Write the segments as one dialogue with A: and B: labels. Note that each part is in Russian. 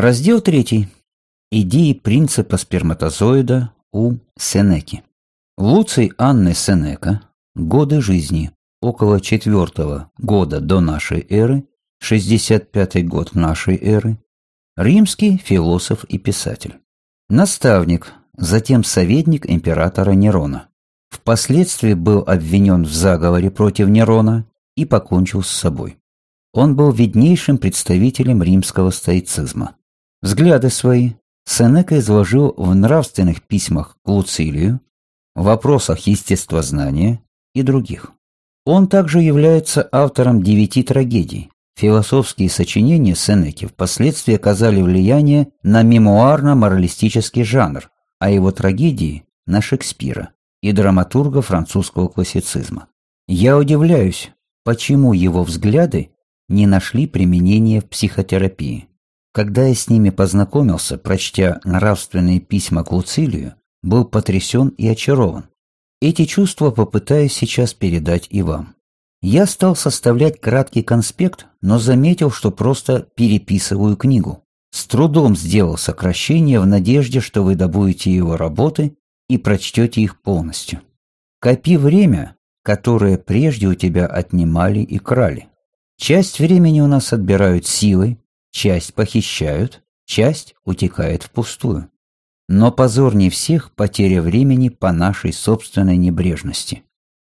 A: Раздел третий. Идеи принципа сперматозоида у Сенеки. Луций Анны Сенека. Годы жизни. Около четвертого года до нашей эры, 65 год нашей эры. Римский философ и писатель. Наставник, затем советник императора Нерона. Впоследствии был обвинен в заговоре против Нерона и покончил с собой. Он был виднейшим представителем римского стоицизма. Взгляды свои Сенека изложил в нравственных письмах к Луцилию, вопросах естествознания и других. Он также является автором девяти трагедий. Философские сочинения Сенеки впоследствии оказали влияние на мемуарно-моралистический жанр, а его трагедии – на Шекспира и драматурга французского классицизма. Я удивляюсь, почему его взгляды не нашли применения в психотерапии. Когда я с ними познакомился, прочтя нравственные письма к Луцилию, был потрясен и очарован. Эти чувства попытаюсь сейчас передать и вам. Я стал составлять краткий конспект, но заметил, что просто переписываю книгу. С трудом сделал сокращение в надежде, что вы добудете его работы и прочтете их полностью. Копи время, которое прежде у тебя отнимали и крали. Часть времени у нас отбирают силой, часть похищают, часть утекает впустую. Но позорнее всех потеря времени по нашей собственной небрежности.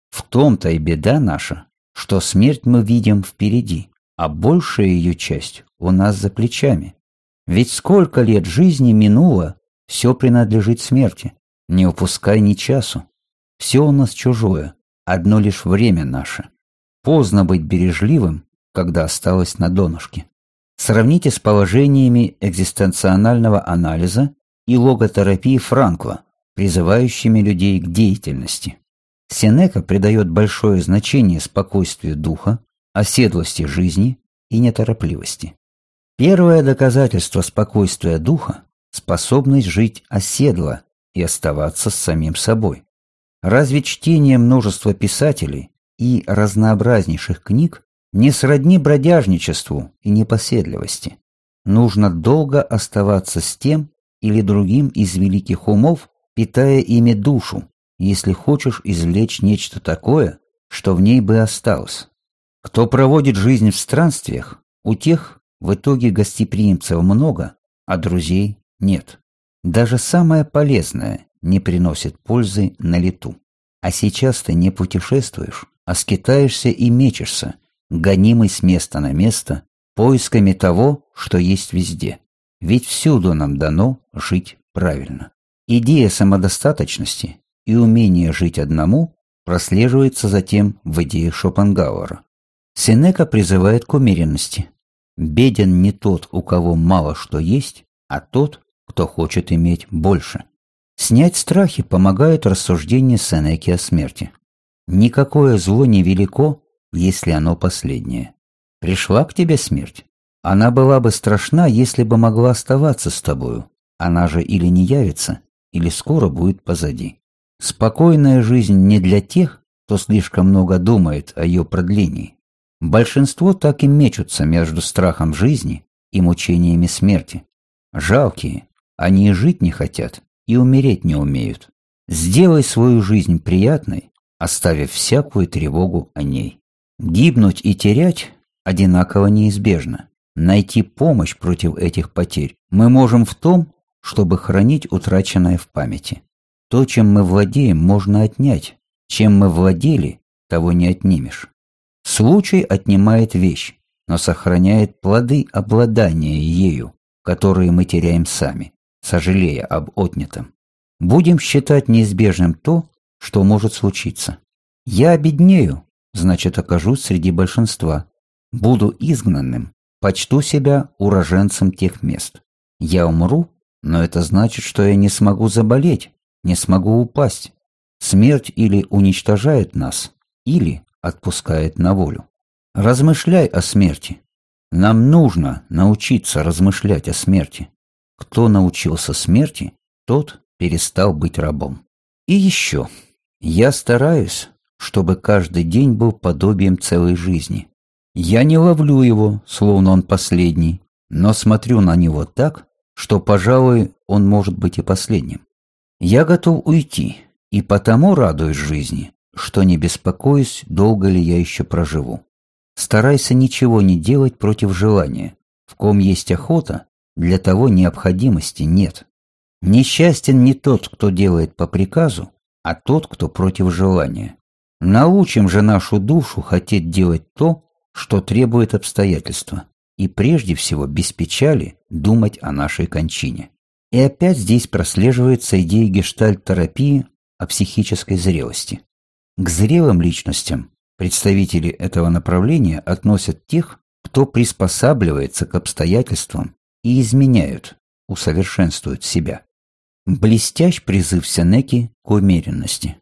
A: В том-то и беда наша, что смерть мы видим впереди, а большая ее часть у нас за плечами. Ведь сколько лет жизни минуло, все принадлежит смерти. Не упускай ни часу. Все у нас чужое, одно лишь время наше. Поздно быть бережливым, когда осталось на донышке. Сравните с положениями экзистенционального анализа и логотерапии Франкла, призывающими людей к деятельности. Сенека придает большое значение спокойствию духа, оседлости жизни и неторопливости. Первое доказательство спокойствия духа – способность жить оседло и оставаться с самим собой. Разве чтение множества писателей и разнообразнейших книг не сродни бродяжничеству и непоседливости? Нужно долго оставаться с тем или другим из великих умов, питая ими душу, если хочешь извлечь нечто такое, что в ней бы осталось. Кто проводит жизнь в странствиях, у тех в итоге гостеприимцев много, а друзей нет. Даже самое полезное не приносит пользы на лету. А сейчас ты не путешествуешь, а скитаешься и мечешься, гонимый с места на место, поисками того, что есть везде. Ведь всюду нам дано жить правильно. Идея самодостаточности и умение жить одному прослеживается затем в идее Шопенгауэра. Сенека призывает к умеренности. Беден не тот, у кого мало что есть, а тот, кто хочет иметь больше. Снять страхи помогает рассуждение Сенеки о смерти. Никакое зло не велико, если оно последнее. Пришла к тебе смерть. Она была бы страшна, если бы могла оставаться с тобою. Она же или не явится, или скоро будет позади. Спокойная жизнь не для тех, кто слишком много думает о ее продлении. Большинство так и мечутся между страхом жизни и мучениями смерти. Жалкие, они и жить не хотят, и умереть не умеют. Сделай свою жизнь приятной, оставив всякую тревогу о ней. Гибнуть и терять одинаково неизбежно. Найти помощь против этих потерь мы можем в том, чтобы хранить утраченное в памяти. То, чем мы владеем, можно отнять. Чем мы владели, того не отнимешь. Случай отнимает вещь, но сохраняет плоды обладания ею, которые мы теряем сами сожалея об отнятом. Будем считать неизбежным то, что может случиться. Я обеднею, значит окажусь среди большинства. Буду изгнанным, почту себя уроженцем тех мест. Я умру, но это значит, что я не смогу заболеть, не смогу упасть. Смерть или уничтожает нас, или отпускает на волю. Размышляй о смерти. Нам нужно научиться размышлять о смерти. Кто научился смерти, тот перестал быть рабом. И еще. Я стараюсь, чтобы каждый день был подобием целой жизни. Я не ловлю его, словно он последний, но смотрю на него так, что, пожалуй, он может быть и последним. Я готов уйти, и потому радуюсь жизни, что не беспокоюсь, долго ли я еще проживу. Старайся ничего не делать против желания. В ком есть охота, для того необходимости нет. Несчастен не тот, кто делает по приказу, а тот, кто против желания. Научим же нашу душу хотеть делать то, что требует обстоятельства, и прежде всего без печали думать о нашей кончине. И опять здесь прослеживается идея гештальт-терапии о психической зрелости. К зрелым личностям представители этого направления относят тех, кто приспосабливается к обстоятельствам и изменяют, усовершенствуют себя. Блестящ призыв Сенеки к умеренности.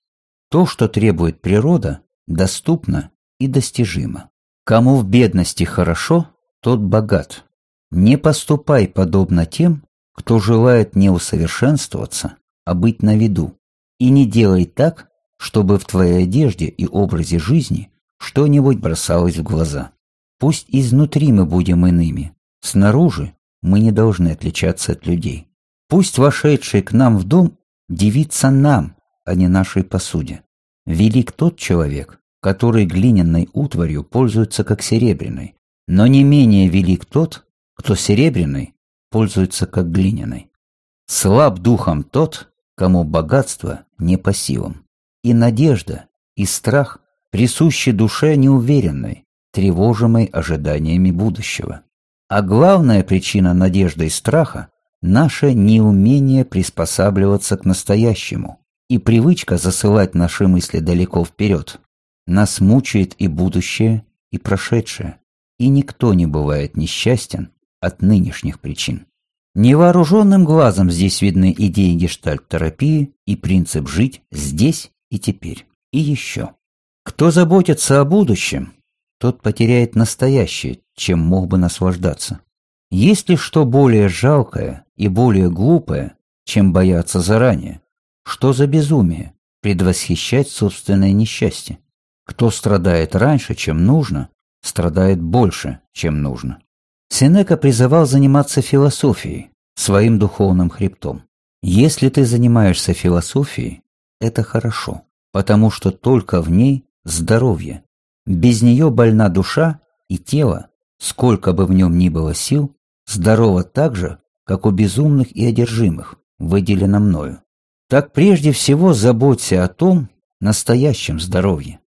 A: То, что требует природа, доступно и достижимо. Кому в бедности хорошо, тот богат. Не поступай подобно тем, кто желает не усовершенствоваться, а быть на виду. И не делай так, чтобы в твоей одежде и образе жизни что-нибудь бросалось в глаза. Пусть изнутри мы будем иными, снаружи мы не должны отличаться от людей. Пусть вошедший к нам в дом дивится нам, а не нашей посуде. Велик тот человек, который глиняной утварью пользуется как серебряной, но не менее велик тот, кто серебряной пользуется как глиняной. Слаб духом тот, кому богатство не по силам. И надежда, и страх присущи душе неуверенной, тревожимой ожиданиями будущего. А главная причина надежды и страха – наше неумение приспосабливаться к настоящему и привычка засылать наши мысли далеко вперед. Нас мучает и будущее, и прошедшее, и никто не бывает несчастен от нынешних причин. Невооруженным глазом здесь видны идеи гештальт-терапии и принцип жить здесь и теперь. И еще. Кто заботится о будущем, тот потеряет настоящее, чем мог бы наслаждаться. Есть ли что более жалкое и более глупое, чем бояться заранее? Что за безумие предвосхищать собственное несчастье? Кто страдает раньше, чем нужно, страдает больше, чем нужно. Сенека призывал заниматься философией, своим духовным хребтом. Если ты занимаешься философией, это хорошо, потому что только в ней здоровье. Без нее больна душа и тело, сколько бы в нем ни было сил, здорово так же, как у безумных и одержимых, выделено мною. Так прежде всего заботься о том настоящем здоровье.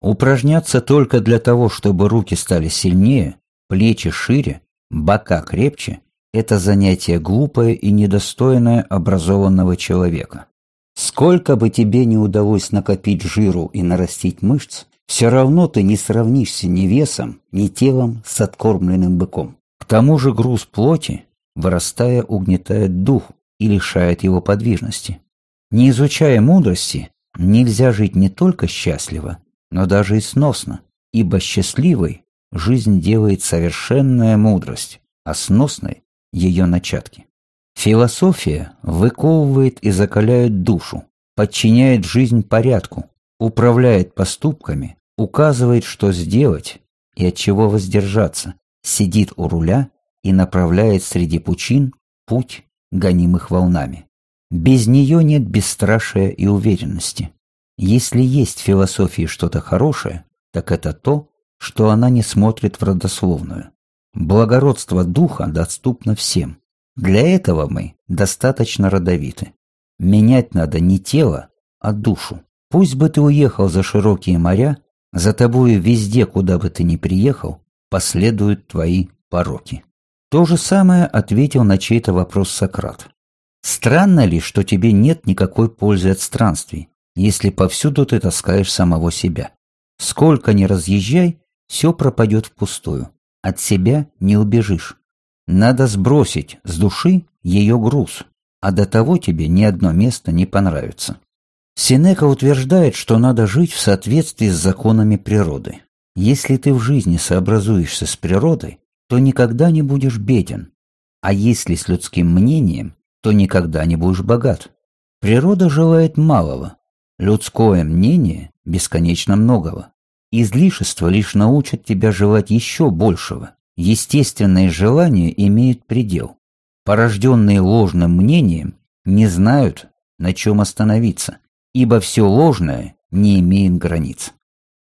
A: Упражняться только для того, чтобы руки стали сильнее, плечи шире, бока крепче – это занятие глупое и недостойное образованного человека. Сколько бы тебе не удалось накопить жиру и нарастить мышц, все равно ты не сравнишься ни весом, ни телом с откормленным быком. К тому же груз плоти, вырастая, угнетает дух и лишает его подвижности. Не изучая мудрости, нельзя жить не только счастливо, но даже и сносно, ибо счастливой жизнь делает совершенная мудрость, а сносной – ее начатки. Философия выковывает и закаляет душу, подчиняет жизнь порядку, управляет поступками, указывает, что сделать и от чего воздержаться, сидит у руля и направляет среди пучин путь, гонимых волнами. Без нее нет бесстрашия и уверенности. Если есть в философии что-то хорошее, так это то, что она не смотрит в родословную. Благородство духа доступно всем. Для этого мы достаточно родовиты. Менять надо не тело, а душу. Пусть бы ты уехал за широкие моря, за тобою везде, куда бы ты ни приехал, последуют твои пороки. То же самое ответил на чей-то вопрос Сократ. Странно ли, что тебе нет никакой пользы от странствий, если повсюду ты таскаешь самого себя? Сколько ни разъезжай, все пропадет впустую. От себя не убежишь. Надо сбросить с души ее груз, а до того тебе ни одно место не понравится. Синека утверждает, что надо жить в соответствии с законами природы. Если ты в жизни сообразуешься с природой, то никогда не будешь беден, а если с людским мнением, то никогда не будешь богат. Природа желает малого, людское мнение – бесконечно многого. Излишество лишь научит тебя желать еще большего, естественные желания имеют предел. Порожденные ложным мнением не знают, на чем остановиться, ибо все ложное не имеет границ.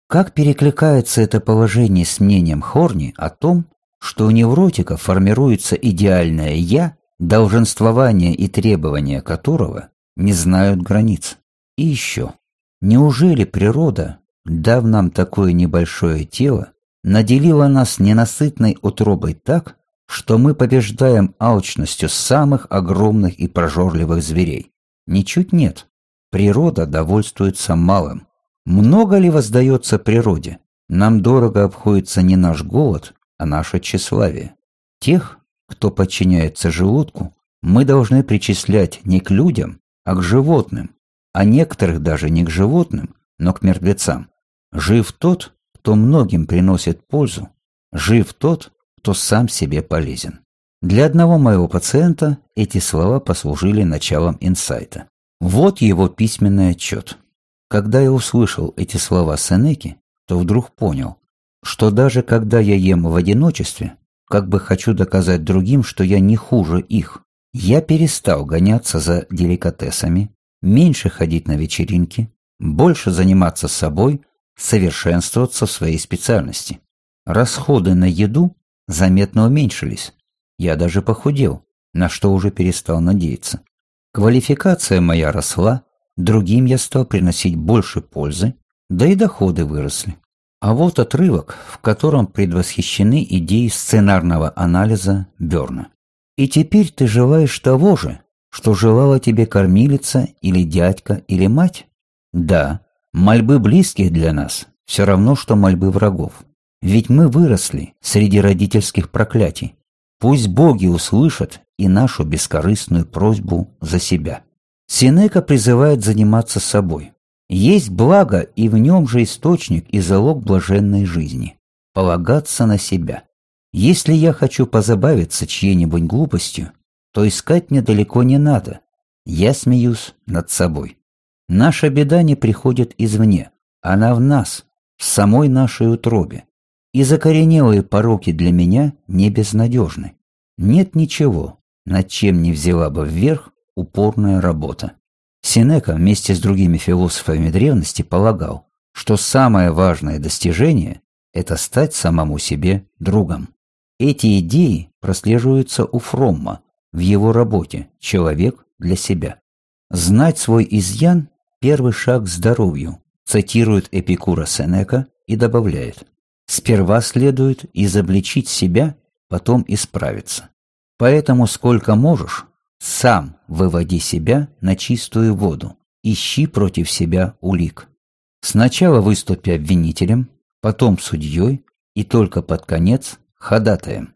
A: Как перекликается это положение с мнением Хорни о том, что у невротика формируется идеальное «я», долженствование и требования которого не знают границ. И еще, неужели природа, дав нам такое небольшое тело, наделила нас ненасытной утробой так, что мы побеждаем алчностью самых огромных и прожорливых зверей? Ничуть нет. Природа довольствуется малым. Много ли воздается природе? Нам дорого обходится не наш голод, а наше тщеславие. Тех, кто подчиняется желудку, мы должны причислять не к людям, а к животным, а некоторых даже не к животным, но к мертвецам. Жив тот, кто многим приносит пользу, жив тот, кто сам себе полезен. Для одного моего пациента эти слова послужили началом инсайта. Вот его письменный отчет. Когда я услышал эти слова Сенеки, то вдруг понял, что даже когда я ем в одиночестве, как бы хочу доказать другим, что я не хуже их, я перестал гоняться за деликатесами, меньше ходить на вечеринки, больше заниматься собой, совершенствоваться в своей специальности. Расходы на еду заметно уменьшились. Я даже похудел, на что уже перестал надеяться. Квалификация моя росла, другим я стал приносить больше пользы, да и доходы выросли. А вот отрывок, в котором предвосхищены идеи сценарного анализа Берна. «И теперь ты желаешь того же, что желала тебе кормилица или дядька или мать? Да, мольбы близких для нас все равно, что мольбы врагов. Ведь мы выросли среди родительских проклятий. Пусть боги услышат и нашу бескорыстную просьбу за себя. Синека призывает заниматься собой. Есть благо и в нем же источник и залог блаженной жизни. Полагаться на себя. Если я хочу позабавиться чьей-нибудь глупостью, то искать мне далеко не надо. Я смеюсь над собой. Наша беда не приходит извне, она в нас, в самой нашей утробе. И закоренелые пороки для меня не безнадежны. Нет ничего, над чем не взяла бы вверх упорная работа. Синека вместе с другими философами древности полагал, что самое важное достижение – это стать самому себе другом. Эти идеи прослеживаются у Фромма в его работе «Человек для себя». Знать свой изъян – первый шаг к здоровью, цитирует Эпикура Сенека и добавляет «Сперва следует изобличить себя, потом исправиться. Поэтому сколько можешь, сам выводи себя на чистую воду, ищи против себя улик. Сначала выступи обвинителем, потом судьей и только под конец ходатаем.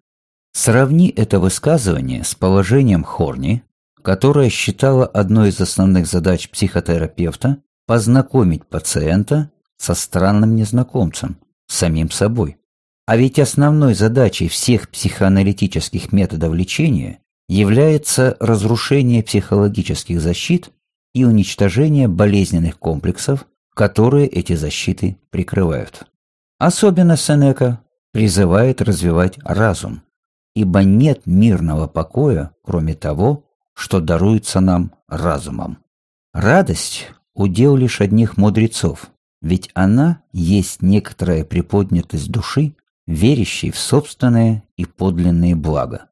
A: Сравни это высказывание с положением Хорни, которое считала одной из основных задач психотерапевта познакомить пациента со странным незнакомцем, самим собой. А ведь основной задачей всех психоаналитических методов лечения является разрушение психологических защит и уничтожение болезненных комплексов, которые эти защиты прикрывают. Особенно Сенека призывает развивать разум, ибо нет мирного покоя, кроме того, что даруется нам разумом. Радость – удел лишь одних мудрецов, ведь она есть некоторая приподнятость души, верящей в собственное и подлинное благо.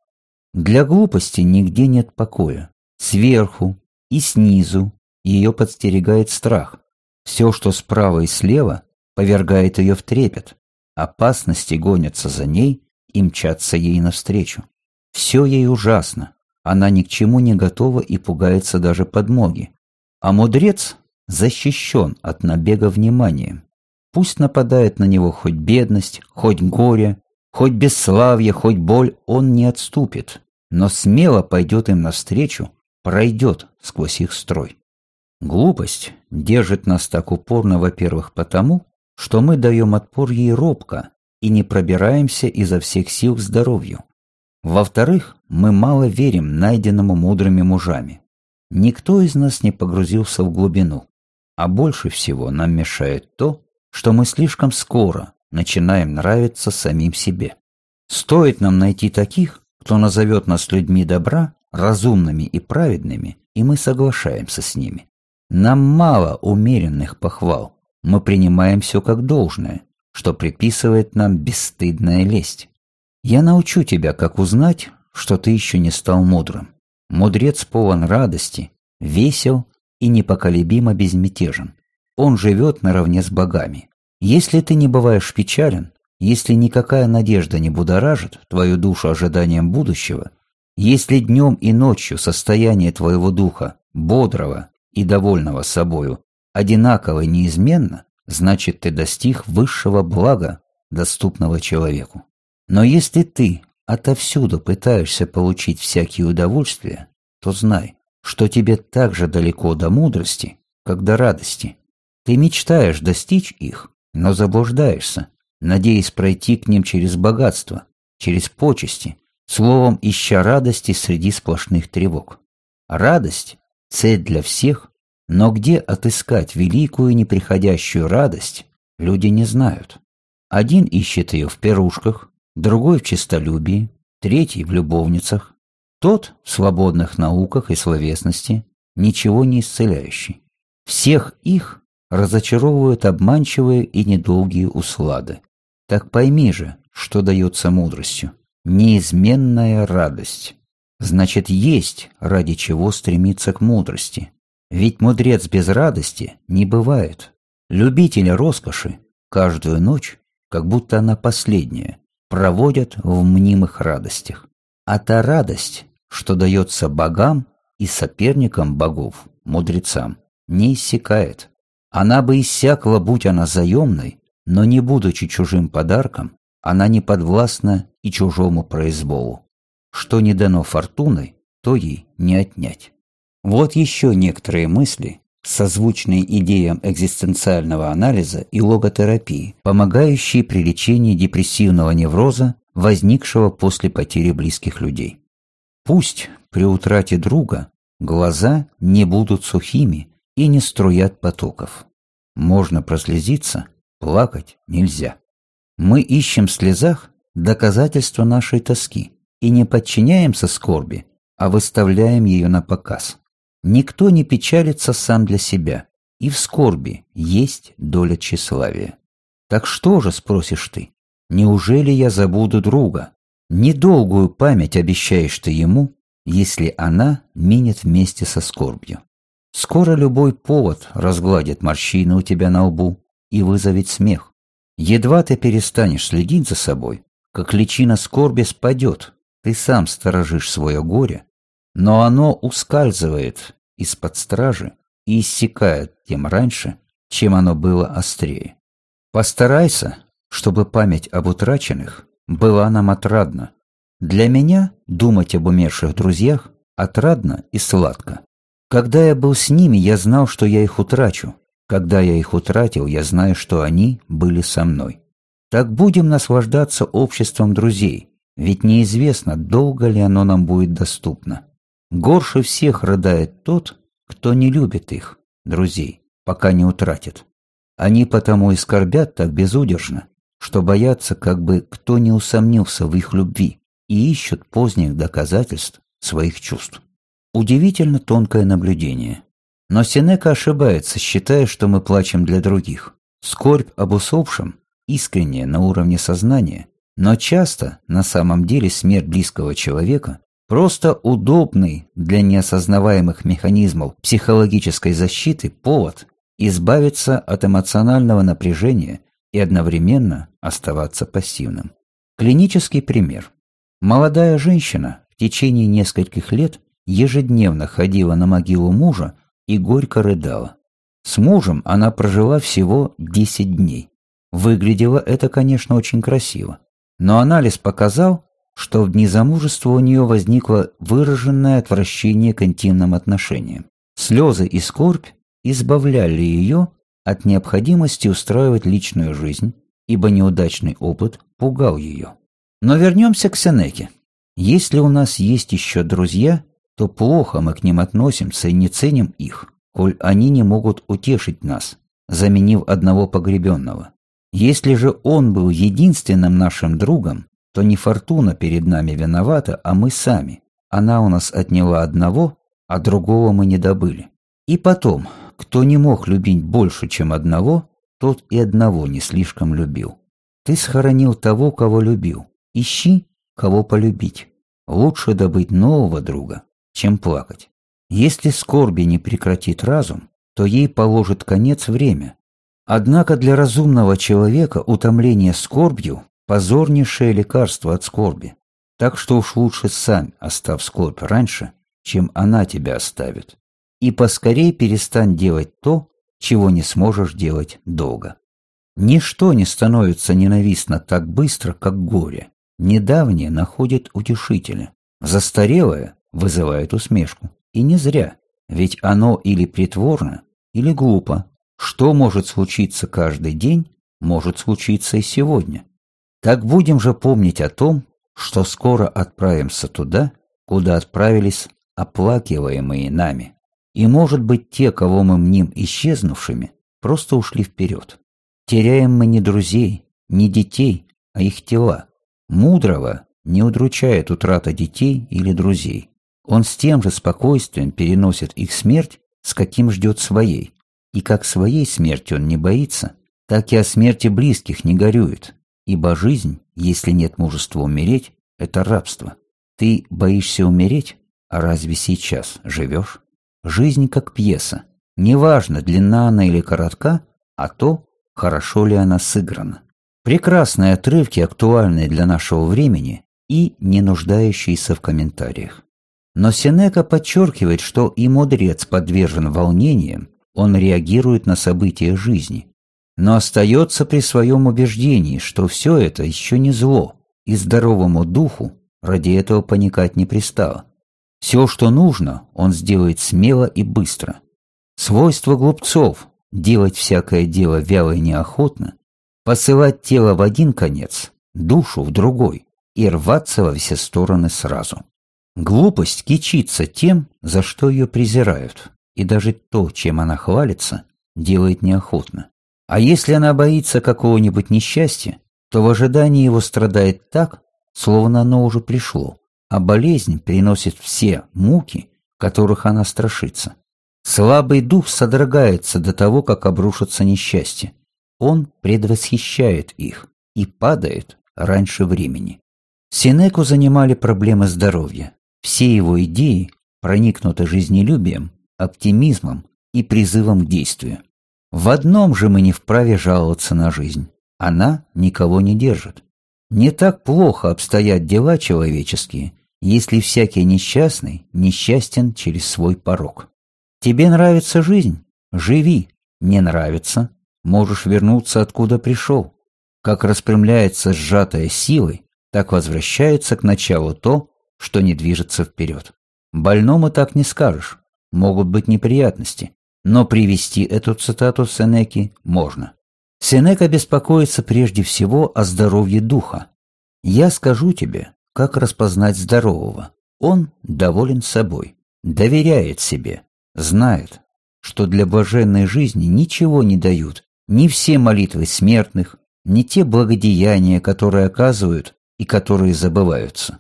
A: Для глупости нигде нет покоя. Сверху и снизу ее подстерегает страх. Все, что справа и слева, повергает ее в трепет. Опасности гонятся за ней и мчатся ей навстречу. Все ей ужасно. Она ни к чему не готова и пугается даже подмоги. А мудрец защищен от набега внимания. Пусть нападает на него хоть бедность, хоть горе, Хоть бесславие, хоть боль он не отступит, но смело пойдет им навстречу, пройдет сквозь их строй. Глупость держит нас так упорно, во-первых, потому, что мы даем отпор ей робко и не пробираемся изо всех сил к здоровью. Во-вторых, мы мало верим найденному мудрыми мужами. Никто из нас не погрузился в глубину, а больше всего нам мешает то, что мы слишком скоро начинаем нравиться самим себе. Стоит нам найти таких, кто назовет нас людьми добра, разумными и праведными, и мы соглашаемся с ними. Нам мало умеренных похвал, мы принимаем все как должное, что приписывает нам бесстыдная лесть. Я научу тебя, как узнать, что ты еще не стал мудрым. Мудрец полон радости, весел и непоколебимо безмятежен. Он живет наравне с богами. Если ты не бываешь печален, если никакая надежда не будоражит твою душу ожиданием будущего, если днем и ночью состояние твоего духа, бодрого и довольного собою, одинаково и неизменно, значит ты достиг высшего блага, доступного человеку. Но если ты отовсюду пытаешься получить всякие удовольствия, то знай, что тебе так же далеко до мудрости, как до радости. Ты мечтаешь достичь их, но заблуждаешься, надеясь пройти к ним через богатство, через почести, словом, ища радости среди сплошных тревог. Радость – цель для всех, но где отыскать великую неприходящую радость, люди не знают. Один ищет ее в пирушках, другой в честолюбии, третий в любовницах, тот в свободных науках и словесности, ничего не исцеляющий. Всех их разочаровывают обманчивые и недолгие услады. Так пойми же, что дается мудростью. Неизменная радость. Значит, есть ради чего стремиться к мудрости. Ведь мудрец без радости не бывает. Любители роскоши каждую ночь, как будто она последняя, проводят в мнимых радостях. А та радость, что дается богам и соперникам богов, мудрецам, не иссякает. Она бы иссякла, будь она заемной, но не будучи чужим подарком, она не подвластна и чужому произволу. Что не дано фортуной, то ей не отнять. Вот еще некоторые мысли, созвучные идеям экзистенциального анализа и логотерапии, помогающие при лечении депрессивного невроза, возникшего после потери близких людей. Пусть при утрате друга глаза не будут сухими и не струят потоков. Можно прослезиться, плакать нельзя. Мы ищем в слезах доказательства нашей тоски и не подчиняемся скорби, а выставляем ее на показ. Никто не печалится сам для себя, и в скорби есть доля тщеславия. Так что же, спросишь ты, неужели я забуду друга? Недолгую память обещаешь ты ему, если она минет вместе со скорбью. Скоро любой повод разгладит морщины у тебя на лбу и вызовет смех. Едва ты перестанешь следить за собой, как личина скорби спадет, ты сам сторожишь свое горе, но оно ускальзывает из-под стражи и иссякает тем раньше, чем оно было острее. Постарайся, чтобы память об утраченных была нам отрадна. Для меня думать об умерших друзьях отрадно и сладко. Когда я был с ними, я знал, что я их утрачу. Когда я их утратил, я знаю, что они были со мной. Так будем наслаждаться обществом друзей, ведь неизвестно, долго ли оно нам будет доступно. Горше всех рыдает тот, кто не любит их, друзей, пока не утратит. Они потому и скорбят так безудержно, что боятся, как бы кто не усомнился в их любви и ищут поздних доказательств своих чувств. Удивительно тонкое наблюдение. Но Сенека ошибается, считая, что мы плачем для других. Скорбь об усопшем искренняя на уровне сознания, но часто на самом деле смерть близкого человека просто удобный для неосознаваемых механизмов психологической защиты повод избавиться от эмоционального напряжения и одновременно оставаться пассивным. Клинический пример. Молодая женщина в течение нескольких лет ежедневно ходила на могилу мужа и горько рыдала. С мужем она прожила всего 10 дней. Выглядело это, конечно, очень красиво. Но анализ показал, что в дни замужества у нее возникло выраженное отвращение к интимным отношениям. Слезы и скорбь избавляли ее от необходимости устраивать личную жизнь, ибо неудачный опыт пугал ее. Но вернемся к Сенеке. Если у нас есть еще друзья, то плохо мы к ним относимся и не ценим их, коль они не могут утешить нас, заменив одного погребенного. Если же он был единственным нашим другом, то не фортуна перед нами виновата, а мы сами. Она у нас отняла одного, а другого мы не добыли. И потом, кто не мог любить больше, чем одного, тот и одного не слишком любил. Ты схоронил того, кого любил. Ищи, кого полюбить. Лучше добыть нового друга, чем плакать. Если скорби не прекратит разум, то ей положит конец время. Однако для разумного человека утомление скорбью – позорнейшее лекарство от скорби. Так что уж лучше сам оставь скорбь раньше, чем она тебя оставит. И поскорей перестань делать то, чего не сможешь делать долго. Ничто не становится ненавистно так быстро, как горе. Недавнее находит утешителя. Застарелое вызывает усмешку. И не зря, ведь оно или притворно, или глупо. Что может случиться каждый день, может случиться и сегодня. Так будем же помнить о том, что скоро отправимся туда, куда отправились оплакиваемые нами. И, может быть, те, кого мы мним исчезнувшими, просто ушли вперед. Теряем мы не друзей, не детей, а их тела. Мудрого не удручает утрата детей или друзей. Он с тем же спокойствием переносит их смерть, с каким ждет своей. И как своей смерти он не боится, так и о смерти близких не горюет. Ибо жизнь, если нет мужества умереть, это рабство. Ты боишься умереть, а разве сейчас живешь? Жизнь как пьеса. Неважно, длинна она или коротка, а то, хорошо ли она сыграна. Прекрасные отрывки, актуальные для нашего времени и не нуждающиеся в комментариях. Но Сенека подчеркивает, что и мудрец подвержен волнениям, он реагирует на события жизни, но остается при своем убеждении, что все это еще не зло, и здоровому духу ради этого паникать не пристало. Все, что нужно, он сделает смело и быстро. Свойство глупцов – делать всякое дело вяло и неохотно, посылать тело в один конец, душу в другой и рваться во все стороны сразу. Глупость кичится тем, за что ее презирают, и даже то, чем она хвалится, делает неохотно. А если она боится какого-нибудь несчастья, то в ожидании его страдает так, словно оно уже пришло а болезнь приносит все муки, которых она страшится. Слабый дух содрогается до того, как обрушится несчастье. Он предвосхищает их и падает раньше времени. Синеку занимали проблемы здоровья. Все его идеи проникнуты жизнелюбием, оптимизмом и призывом к действию. В одном же мы не вправе жаловаться на жизнь. Она никого не держит. Не так плохо обстоят дела человеческие, если всякий несчастный несчастен через свой порог. Тебе нравится жизнь? Живи. Не нравится? Можешь вернуться, откуда пришел. Как распрямляется сжатая силой, так возвращается к началу то, что не движется вперед. Больному так не скажешь. Могут быть неприятности. Но привести эту цитату Сенеки можно. Сенека беспокоится прежде всего о здоровье духа. «Я скажу тебе, как распознать здорового? Он доволен собой, доверяет себе, знает, что для блаженной жизни ничего не дают ни все молитвы смертных, ни те благодеяния, которые оказывают и которые забываются.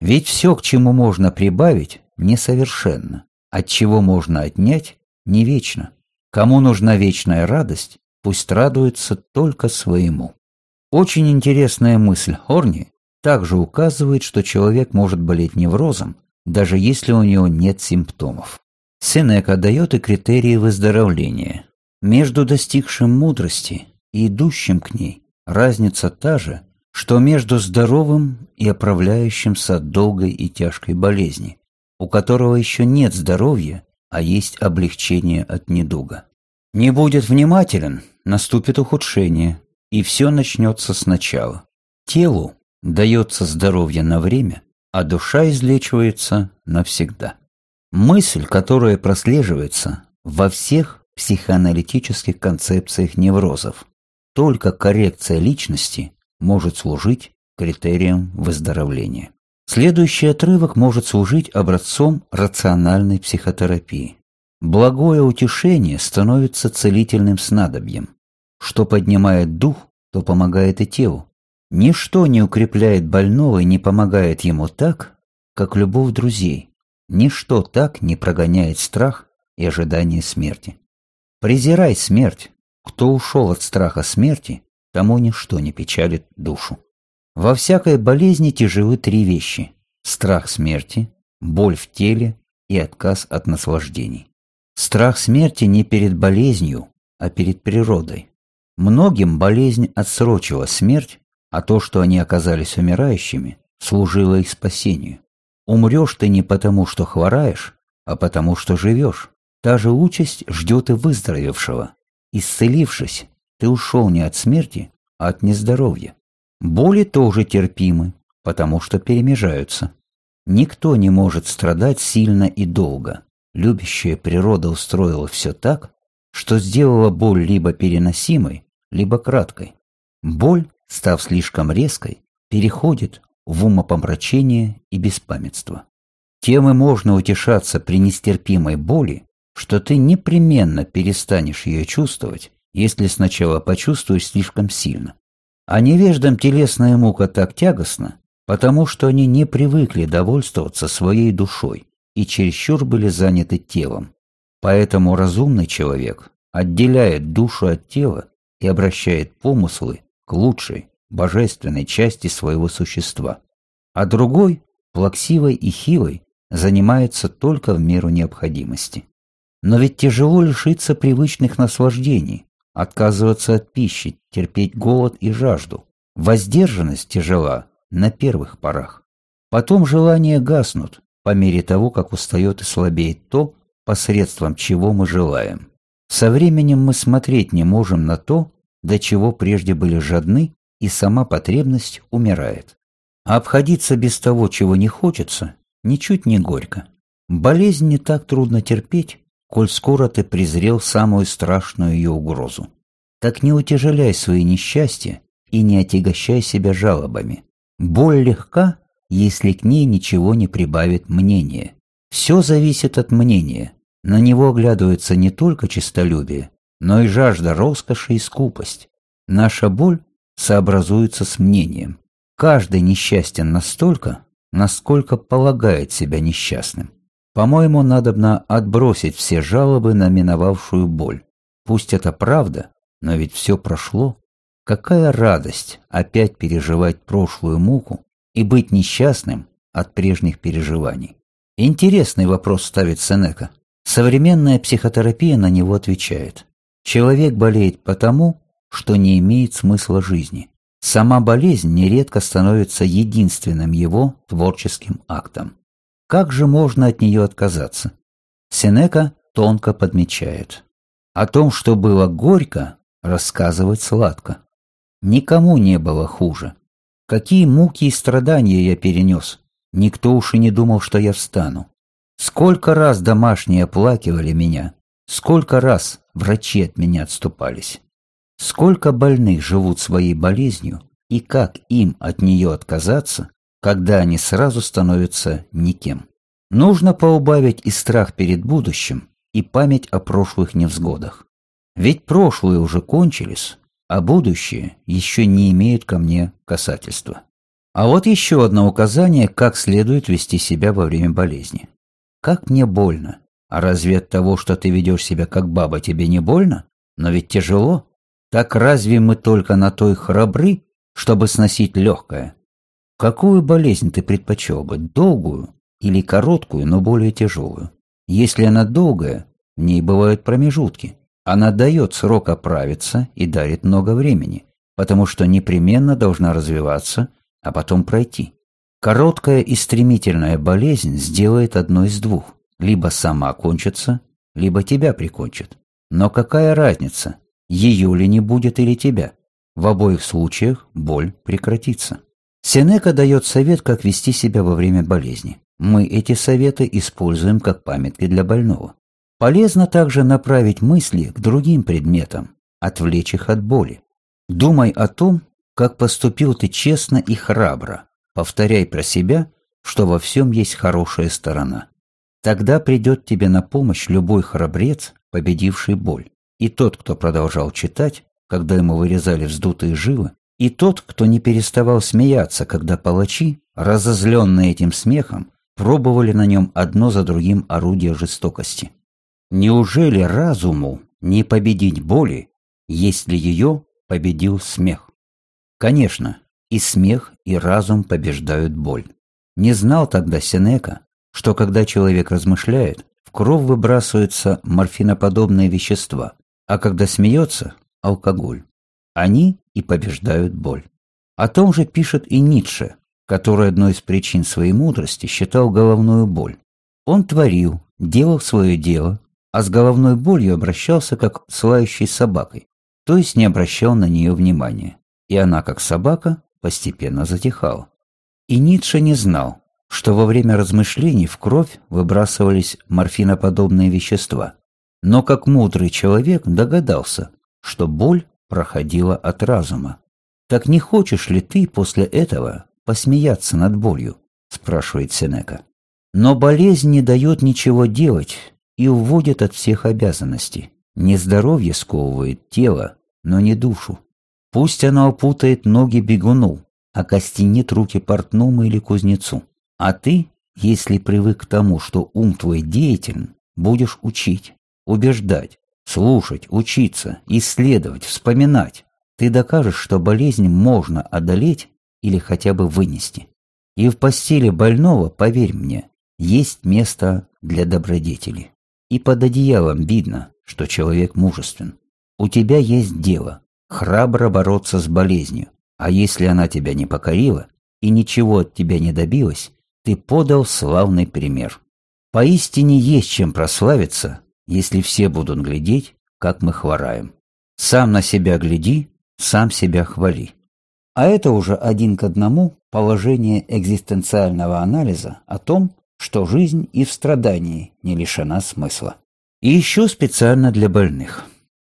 A: Ведь все, к чему можно прибавить, несовершенно, от чего можно отнять, не вечно. Кому нужна вечная радость, пусть радуется только своему. Очень интересная мысль Хорни также указывает, что человек может болеть неврозом, даже если у него нет симптомов. Сенека дает и критерии выздоровления. Между достигшим мудрости и идущим к ней разница та же, что между здоровым и оправляющимся от долгой и тяжкой болезни, у которого еще нет здоровья, а есть облегчение от недуга. Не будет внимателен, наступит ухудшение, и все начнется сначала. Телу дается здоровье на время, а душа излечивается навсегда. Мысль, которая прослеживается во всех психоаналитических концепциях неврозов. Только коррекция личности может служить критерием выздоровления. Следующий отрывок может служить образцом рациональной психотерапии. Благое утешение становится целительным снадобьем. Что поднимает дух, то помогает и телу. Ничто не укрепляет больного и не помогает ему так, как любовь друзей. Ничто так не прогоняет страх и ожидание смерти. Презирай смерть. Кто ушел от страха смерти, тому ничто не печалит душу. Во всякой болезни тяжелы три вещи – страх смерти, боль в теле и отказ от наслаждений. Страх смерти не перед болезнью, а перед природой. Многим болезнь отсрочила смерть, а то, что они оказались умирающими, служило их спасению. Умрешь ты не потому, что хвораешь, а потому, что живешь. Та же участь ждет и выздоровевшего. Исцелившись, ты ушел не от смерти, а от нездоровья. Боли тоже терпимы, потому что перемежаются. Никто не может страдать сильно и долго. Любящая природа устроила все так, что сделала боль либо переносимой, либо краткой. Боль, став слишком резкой, переходит в умопомрачение и беспамятство. Тем и можно утешаться при нестерпимой боли, что ты непременно перестанешь ее чувствовать, если сначала почувствуешь слишком сильно. А невеждам телесная мука так тягостна, потому что они не привыкли довольствоваться своей душой и чересчур были заняты телом. Поэтому разумный человек отделяет душу от тела и обращает помыслы к лучшей, божественной части своего существа. А другой, плаксивой и хилой, занимается только в меру необходимости. Но ведь тяжело лишиться привычных наслаждений, отказываться от пищи, терпеть голод и жажду. Воздержанность тяжела на первых порах. Потом желания гаснут по мере того, как устает и слабеет то, посредством чего мы желаем. Со временем мы смотреть не можем на то, до чего прежде были жадны, и сама потребность умирает. А обходиться без того, чего не хочется, ничуть не горько. Болезнь не так трудно терпеть, коль скоро ты презрел самую страшную ее угрозу. Так не утяжеляй свои несчастья и не отягощай себя жалобами. Боль легка, если к ней ничего не прибавит мнение. Все зависит от мнения. На него оглядывается не только честолюбие, но и жажда роскоши и скупость. Наша боль сообразуется с мнением. Каждый несчастен настолько, насколько полагает себя несчастным. По-моему, надобно отбросить все жалобы на миновавшую боль. Пусть это правда, но ведь все прошло. Какая радость опять переживать прошлую муку и быть несчастным от прежних переживаний. Интересный вопрос ставит Сенека. Современная психотерапия на него отвечает. Человек болеет потому, что не имеет смысла жизни. Сама болезнь нередко становится единственным его творческим актом. Как же можно от нее отказаться? Сенека тонко подмечает. О том, что было горько, рассказывать сладко. Никому не было хуже. Какие муки и страдания я перенес. Никто уж и не думал, что я встану. Сколько раз домашние оплакивали меня, сколько раз врачи от меня отступались. Сколько больных живут своей болезнью, и как им от нее отказаться, когда они сразу становятся никем. Нужно поубавить и страх перед будущим, и память о прошлых невзгодах. Ведь прошлые уже кончились, а будущее еще не имеет ко мне касательства. А вот еще одно указание, как следует вести себя во время болезни. Как мне больно. А разве от того, что ты ведешь себя как баба, тебе не больно? Но ведь тяжело. Так разве мы только на той храбры, чтобы сносить легкое? Какую болезнь ты предпочел бы, долгую или короткую, но более тяжелую? Если она долгая, в ней бывают промежутки. Она дает срок оправиться и дарит много времени, потому что непременно должна развиваться, а потом пройти. Короткая и стремительная болезнь сделает одно из двух. Либо сама кончится, либо тебя прикончит. Но какая разница, ее ли не будет или тебя? В обоих случаях боль прекратится. Сенека дает совет, как вести себя во время болезни. Мы эти советы используем как памятки для больного. Полезно также направить мысли к другим предметам, отвлечь их от боли. Думай о том, как поступил ты честно и храбро. Повторяй про себя, что во всем есть хорошая сторона. Тогда придет тебе на помощь любой храбрец, победивший боль. И тот, кто продолжал читать, когда ему вырезали вздутые жилы, И тот, кто не переставал смеяться, когда палачи, разозленные этим смехом, пробовали на нем одно за другим орудия жестокости. Неужели разуму не победить боли, если ее победил смех? Конечно, и смех, и разум побеждают боль. Не знал тогда Сенека, что когда человек размышляет, в кровь выбрасываются морфиноподобные вещества, а когда смеется – алкоголь. Они и побеждают боль. О том же пишет и Ницше, который одной из причин своей мудрости считал головную боль. Он творил, делал свое дело, а с головной болью обращался как с лающей собакой, то есть не обращал на нее внимания, и она, как собака, постепенно затихала. И Ницше не знал, что во время размышлений в кровь выбрасывались морфиноподобные вещества, но как мудрый человек догадался, что боль проходила от разума. «Так не хочешь ли ты после этого посмеяться над болью?» – спрашивает Сенека. Но болезнь не дает ничего делать и уводит от всех обязанностей. Нездоровье сковывает тело, но не душу. Пусть она упутает ноги бегуну, а костенит руки портному или кузнецу. А ты, если привык к тому, что ум твой деятелен, будешь учить, убеждать, слушать, учиться, исследовать, вспоминать. Ты докажешь, что болезнь можно одолеть или хотя бы вынести. И в постели больного, поверь мне, есть место для добродетели. И под одеялом видно, что человек мужествен. У тебя есть дело, храбро бороться с болезнью, а если она тебя не покорила и ничего от тебя не добилась, ты подал славный пример. Поистине есть чем прославиться, если все будут глядеть, как мы хвораем. Сам на себя гляди, сам себя хвали. А это уже один к одному положение экзистенциального анализа о том, что жизнь и в страдании не лишена смысла. И еще специально для больных.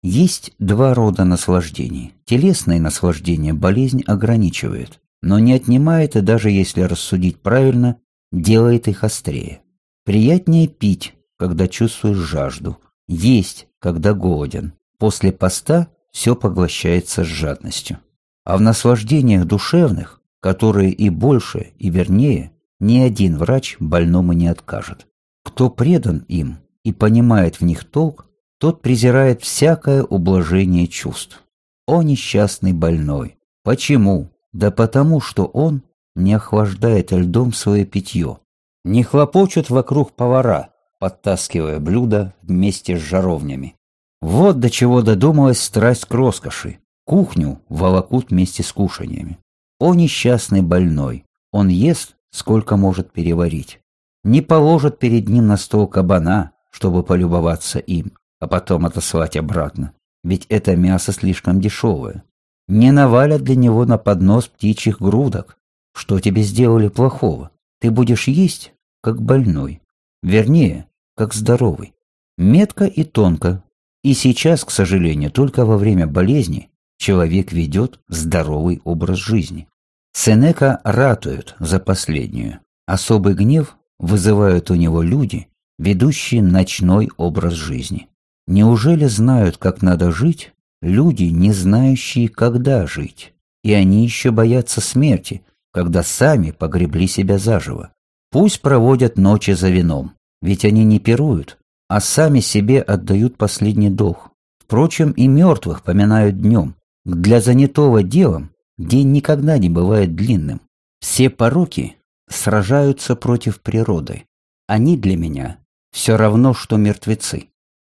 A: Есть два рода наслаждений. Телесное наслаждение болезнь ограничивает но не отнимает и даже если рассудить правильно, делает их острее. Приятнее пить, когда чувствуешь жажду, есть, когда голоден. После поста все поглощается с жадностью. А в наслаждениях душевных, которые и больше, и вернее, ни один врач больному не откажет. Кто предан им и понимает в них толк, тот презирает всякое ублажение чувств. О несчастный больной! Почему? Да потому, что он не охлаждает льдом свое питье, не хлопочут вокруг повара, подтаскивая блюда вместе с жаровнями. Вот до чего додумалась страсть к роскоши. Кухню волокут вместе с кушаниями. О несчастный больной! Он ест, сколько может переварить. Не положат перед ним на стол кабана, чтобы полюбоваться им, а потом отослать обратно. Ведь это мясо слишком дешевое не навалят для него на поднос птичьих грудок. Что тебе сделали плохого? Ты будешь есть, как больной. Вернее, как здоровый. Метко и тонко. И сейчас, к сожалению, только во время болезни человек ведет здоровый образ жизни. Сенека ратует за последнюю. Особый гнев вызывают у него люди, ведущие ночной образ жизни. Неужели знают, как надо жить, Люди, не знающие, когда жить. И они еще боятся смерти, когда сами погребли себя заживо. Пусть проводят ночи за вином, ведь они не пируют, а сами себе отдают последний долг. Впрочем, и мертвых поминают днем. Для занятого делом день никогда не бывает длинным. Все пороки сражаются против природы. Они для меня все равно, что мертвецы.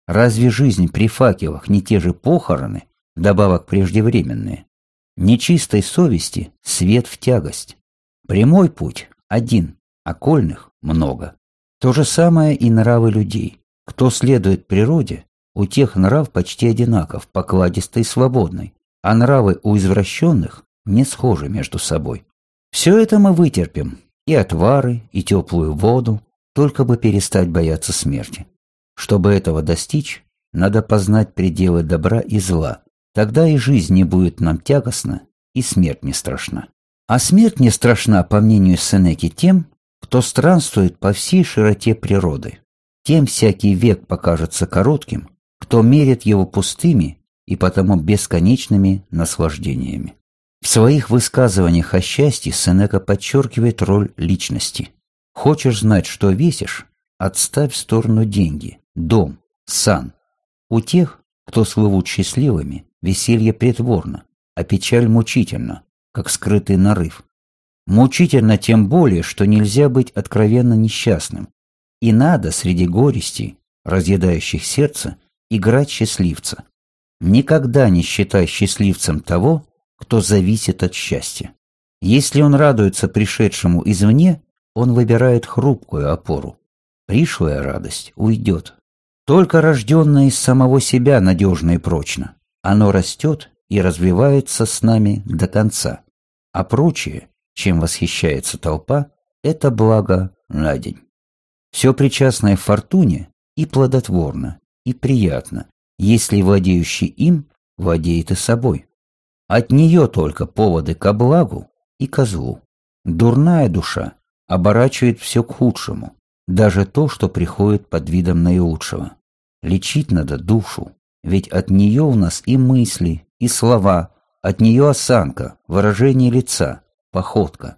A: Разве жизнь при факелах не те же похороны, добавок преждевременные? Нечистой совести свет в тягость. Прямой путь один, окольных много. То же самое и нравы людей. Кто следует природе, у тех нрав почти одинаков, покладистый и свободный, а нравы у извращенных не схожи между собой. Все это мы вытерпим, и отвары, и теплую воду, только бы перестать бояться смерти. Чтобы этого достичь, надо познать пределы добра и зла. Тогда и жизнь не будет нам тягостна, и смерть не страшна. А смерть не страшна, по мнению Сенеки, тем, кто странствует по всей широте природы. Тем всякий век покажется коротким, кто мерит его пустыми и потому бесконечными наслаждениями. В своих высказываниях о счастье Сенека подчеркивает роль личности. Хочешь знать, что весишь? Отставь в сторону деньги, дом, сан. У тех, кто слывут счастливыми, веселье притворно, а печаль мучительно, как скрытый нарыв. Мучительно тем более, что нельзя быть откровенно несчастным. И надо среди горестей, разъедающих сердце, играть счастливца. Никогда не считай счастливцем того, кто зависит от счастья. Если он радуется пришедшему извне, он выбирает хрупкую опору. Пришлая радость уйдет. Только рожденное из самого себя надежно и прочно. Оно растет и развивается с нами до конца. А прочее, чем восхищается толпа, это благо на день. Все причастное фортуне и плодотворно, и приятно, если владеющий им владеет и собой. От нее только поводы ко благу и ко злу. Дурная душа оборачивает все к худшему, даже то, что приходит под видом наилучшего. Лечить надо душу, ведь от нее у нас и мысли, и слова, от нее осанка, выражение лица, походка.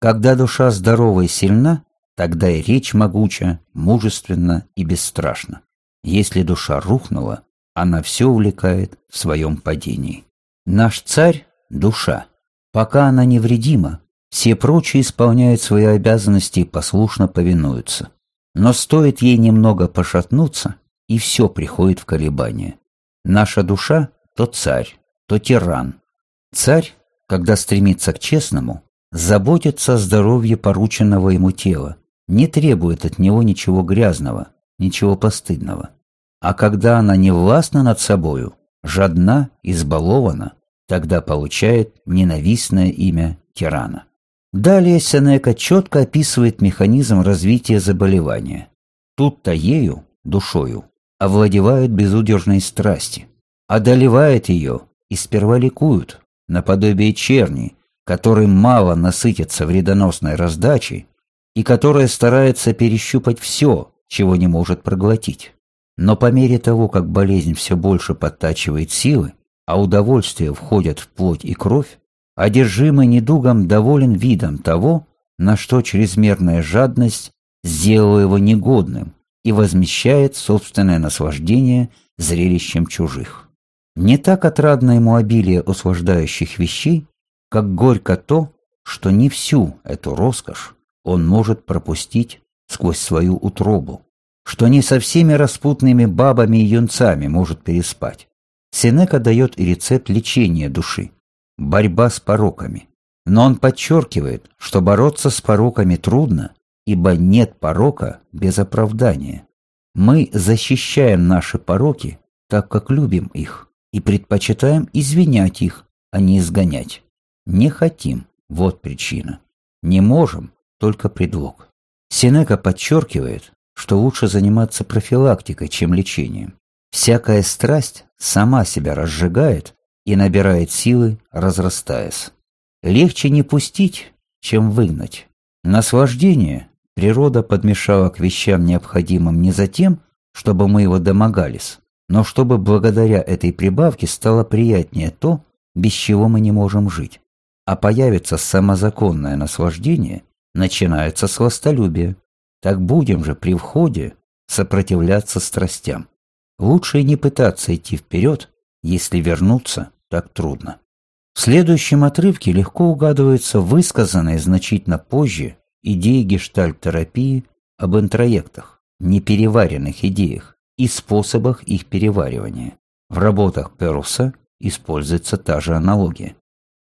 A: Когда душа здорова и сильна, тогда и речь могуча, мужественна и бесстрашна. Если душа рухнула, она все увлекает в своем падении. Наш царь – душа. Пока она невредима, все прочие исполняют свои обязанности и послушно повинуются. Но стоит ей немного пошатнуться, и все приходит в колебание. Наша душа – то царь, то тиран. Царь, когда стремится к честному, заботится о здоровье порученного ему тела, не требует от него ничего грязного, ничего постыдного. А когда она не властна над собою, жадна, избалована, тогда получает ненавистное имя тирана. Далее Сенека четко описывает механизм развития заболевания. Тут-то ею, душою, овладевают безудержные страсти, одолевает ее и сперва ликуют, наподобие черни, которым мало насытиться вредоносной раздачей и которая старается перещупать все, чего не может проглотить. Но по мере того, как болезнь все больше подтачивает силы, а удовольствия входят в плоть и кровь, одержимый недугом доволен видом того, на что чрезмерная жадность сделала его негодным и возмещает собственное наслаждение зрелищем чужих. Не так отрадно ему обилие услаждающих вещей, как горько то, что не всю эту роскошь он может пропустить сквозь свою утробу, что не со всеми распутными бабами и юнцами может переспать. Сенека дает и рецепт лечения души – борьба с пороками. Но он подчеркивает, что бороться с пороками трудно, ибо нет порока без оправдания. Мы защищаем наши пороки, так как любим их, и предпочитаем извинять их, а не изгонять. Не хотим, вот причина. Не можем, только предлог. Сенека подчеркивает, что лучше заниматься профилактикой, чем лечением. Всякая страсть сама себя разжигает и набирает силы, разрастаясь. Легче не пустить, чем выгнать. Наслаждение природа подмешала к вещам необходимым не за тем, чтобы мы его домогались, но чтобы благодаря этой прибавке стало приятнее то, без чего мы не можем жить. А появится самозаконное наслаждение, начинается сластолюбие. Так будем же при входе сопротивляться страстям. Лучше и не пытаться идти вперед, если вернуться так трудно. В следующем отрывке легко угадывается высказанная значительно позже идеи гештальт-терапии об интроектах, непереваренных идеях и способах их переваривания. В работах Перлса используется та же аналогия.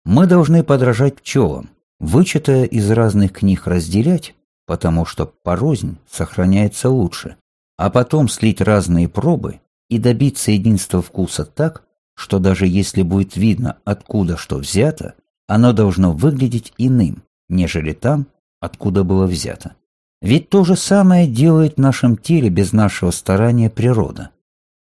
A: Мы должны подражать пчелам, вычитая из разных книг разделять, потому что порознь сохраняется лучше, а потом слить разные пробы и добиться единства вкуса так, что даже если будет видно, откуда что взято, оно должно выглядеть иным, нежели там, откуда было взято. Ведь то же самое делает в нашем теле без нашего старания природа.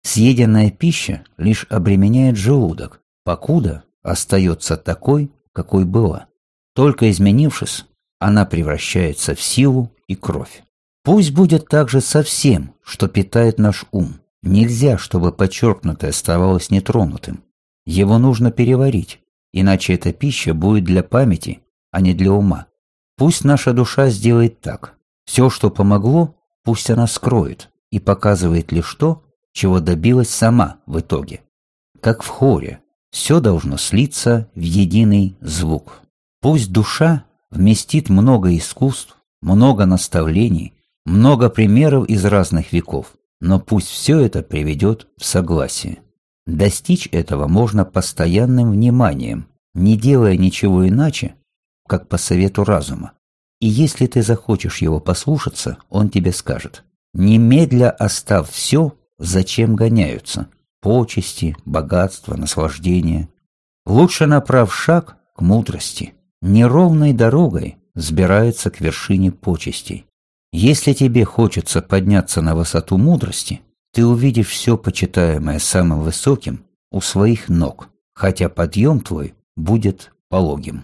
A: Съеденная пища лишь обременяет желудок, покуда остается такой, какой была. Только изменившись, она превращается в силу и кровь. Пусть будет так же со всем, что питает наш ум. Нельзя, чтобы подчеркнутое оставалось нетронутым. Его нужно переварить, иначе эта пища будет для памяти, а не для ума. Пусть наша душа сделает так. Все, что помогло, пусть она скроет и показывает лишь то, чего добилась сама в итоге. Как в хоре, все должно слиться в единый звук. Пусть душа вместит много искусств, много наставлений, много примеров из разных веков, но пусть все это приведет в согласие. Достичь этого можно постоянным вниманием, не делая ничего иначе, как по совету разума. И если ты захочешь его послушаться, он тебе скажет, немедля оставь все, зачем гоняются, почести, богатство, наслаждение. Лучше направь шаг к мудрости. Неровной дорогой сбирается к вершине почестей. Если тебе хочется подняться на высоту мудрости, ты увидишь все почитаемое самым высоким у своих ног, хотя подъем твой будет пологим.